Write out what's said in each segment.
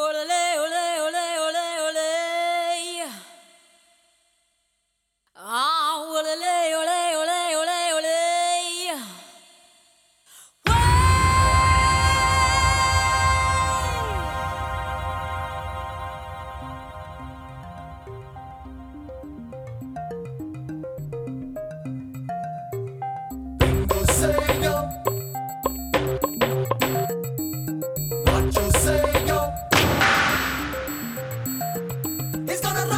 or let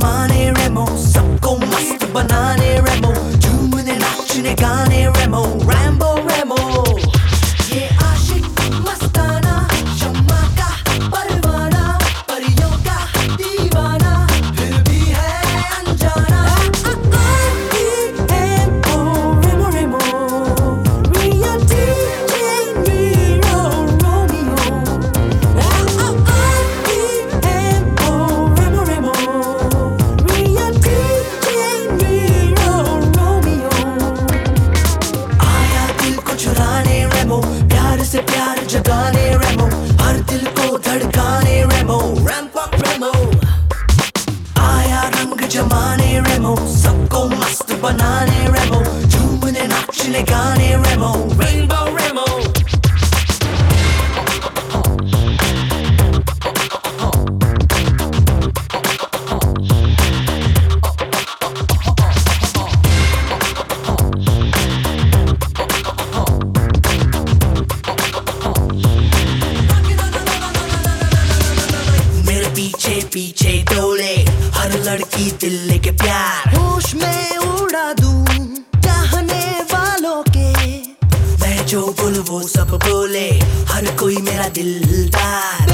money. Ramo, Rainbow पीछे डोले हर लड़की दिल के प्यार। होश में उड़ा दूँ। जो बोल वो सब बोले हर कोई मेरा दिलदार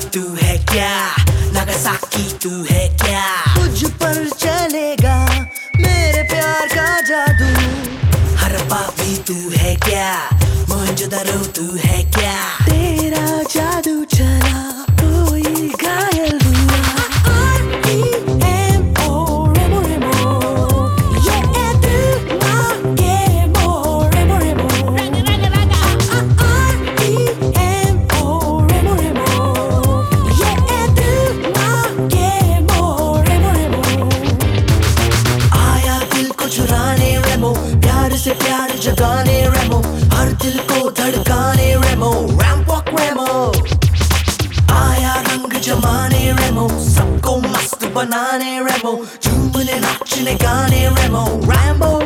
तू है क्या? नागासाकी तू है क्या? तुझ पर चलेगा मेरे प्यार का जादू। हर पापी तू है क्या? मोहनजोदारो तू है क्या? तेरा जादू चल से प्यार जगाने रेमो हर दिल को धड़काने रेमो रैम वॉक रेमो आया रंग जमाने रेमो सबको मस्त बनाने रेमो झूमने नाचने गाने रेमो रैम्बो